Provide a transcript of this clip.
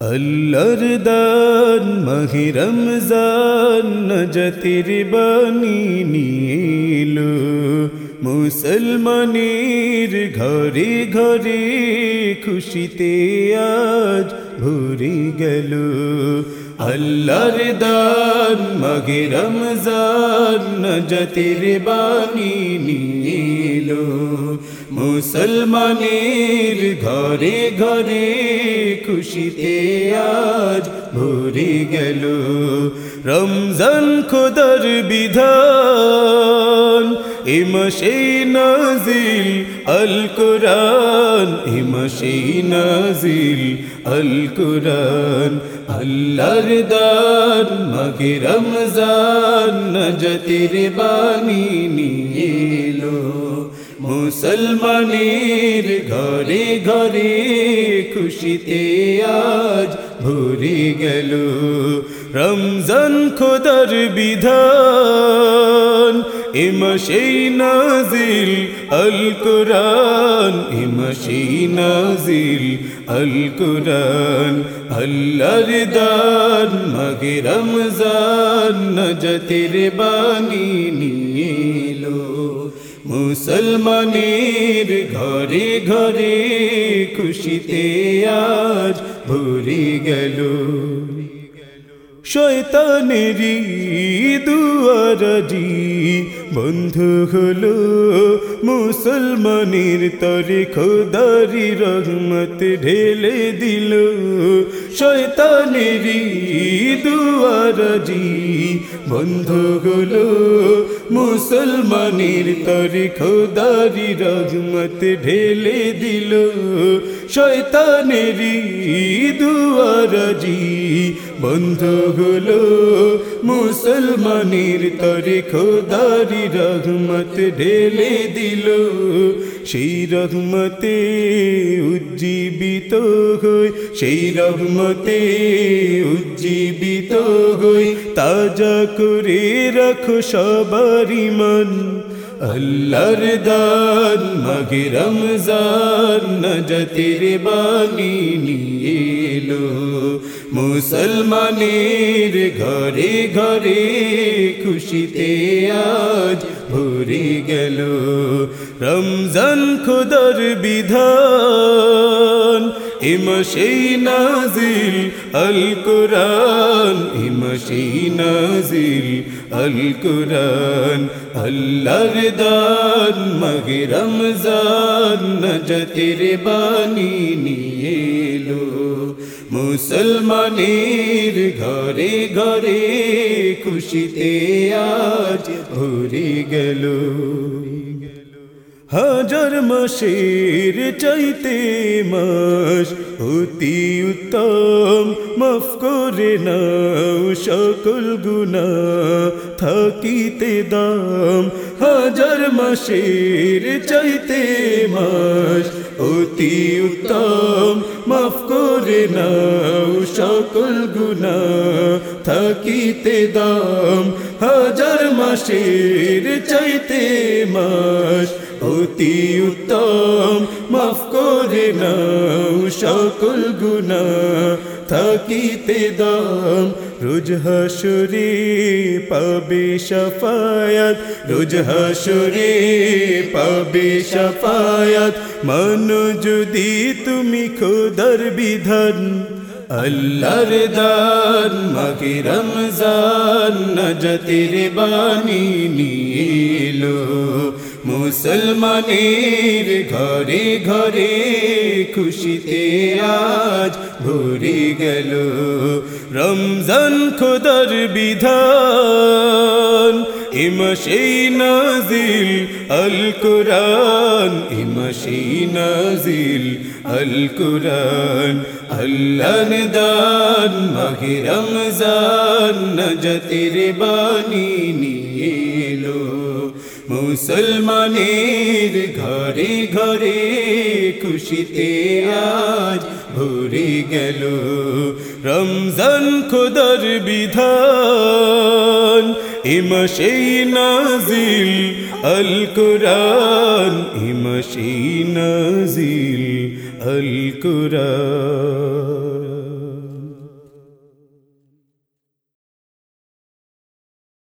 আল্লাহর দান মাহি রমজান নজতির বানি নীল মুসলমানের ঘরে ঘরে খুশিতে আজ ভরে গেল আল্লাহর দান মাঘে রমজান নজতির বানি নীল মুসলমানের ঘরে ঘরে খুশিতে আজ ভরে গেল। রমজান খোদার বিধান ইমশে নাজিল আল কোরআন ইমশে নাজিল আল কোরআন। আল্লাহর দান মাগে রমজান, নজতির বানি নিয়েলো মুসলমানের ঘরে ঘরে খুশিতে আজ ভরে গেল। রমজান খোদার বিধান ইমশে নাজিল আল কোরআন ইমশে নাজিল আল কোরআন। আল্লাহর দান মাগে রমজান নজতের বানি নিয়েলো মুসলমানের ঘরে ঘরে খুশিতে আজ ভরে গেল। শয়তানেরই দুয়ারাজি বন্ধু হলো মুসলমানের তরে খোদারি রহমত ঢেলে দিল। শয়তানেরই দুয়ারাজি বন্ধু হলো মুসলমানের তরে খোদারি রহমত ঢেলে দিল। শয়তানেরই দুয়ারাজি বন্ধু হলো মুসলমানের তরে খোদারি রহমত ঢেলে দিল। সেই রহমতে উজ্জীবিত হই, সেই রহমতে উজ্জীবিত হই। তাজা করে রাখো সবারই মন। আল্লাহর দান মাগে রমজান নজতির বানি নিয়েলো মুসলমানের ঘরে ঘরে খুশিতে আজ ভরে গেল। রমজান খুদর বিধান ইমশে নাজিল আল কোরআন ইমশে নাজিল আল কোরআন। আল্লাহর দান মগে রমজান নজতের বানি নিয়েলো মুসলমানের ঘরে ঘরে খুশিতে আজ ভরে গেল। হাজার মাসের চাইতে মাস অতি উত্তম, মাফ করে নাও সকল গুণা, থাকিতে দাম। হাজার মাসের চাইতে মাস অতি উত্তম, মাফ করে নাও সকল গুণা, থাকিতে দাম। হাজার মাসের চাইতে মাস অতি উত্তম, মাফ করে নাও সকল গুণা। থাকিতে দাম, রোজ হাসরে পাবে সাফায়াত, রোজ হাসরে পাবে সাফায়াত। মানো যদি তুমি খোদার বিধান, আল্লাহর দান মাকে রমজান, নজতের বানি নিলো। মুসলমানের ঘরে ঘরে খুশিতে আজ ভরে গেল। রমজান খোদার বিধান ইমশে নাজিল আল কোরআন ইমশে নাজিল আল কোরআন। আল্লাহ দান মাহে রমজান, নজতের বানি নিয়েলো মুসলমানের ঘরে ঘরে খুশিতে আজ ভরে গেল। রমজান খোদার বিধান ইমশে নাজিল আল কোরআন ইমশে নাজিল আল কোরআন।